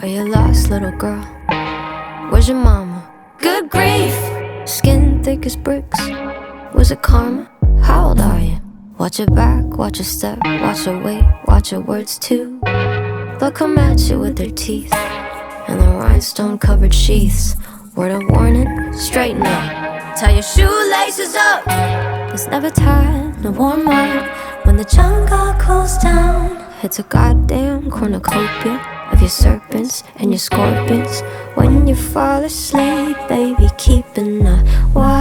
Are you lost, little girl? Where's your mama? Good grief! Skin thick as bricks. Was it karma? How old are you? Watch your back, watch your step, watch your weight, watch your words too. They'll come at you with their teeth and the rhinestone covered sheaths. Word of warning, straighten up. Tie your shoelaces up. It's never time to warm up when the jungle cools down. It's a goddamn cornucopia your serpents and your scorpions. When you fall asleep, baby, keeping a wide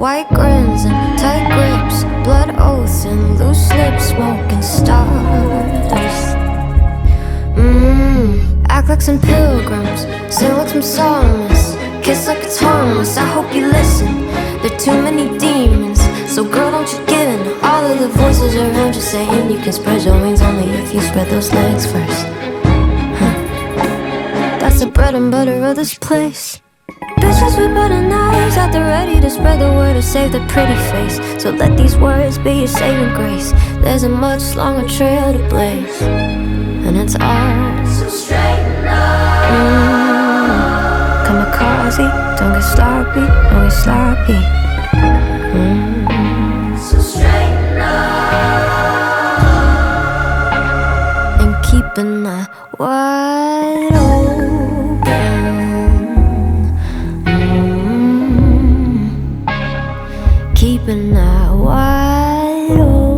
white grins and tight grips, blood oaths and loose lips, smoking stars. Mmm, act like some pilgrims, sing like some psalmists, kiss like it's harmless. I hope you listen. There are too many demons, so girl, don't you give in. All of the voices around you saying you can spread your wings only if you spread those legs first. That's the bread and butter of this place. Bitches with butter knives at the ready to spread the word to save the pretty face. So let these words be your saving grace. There's a much longer trail to blaze, and it's ours. So straighten up. Mm, kamikaze, don't get sloppy, don't get sloppy. Mm. So straighten up and keeping a wide keep an eye wide open.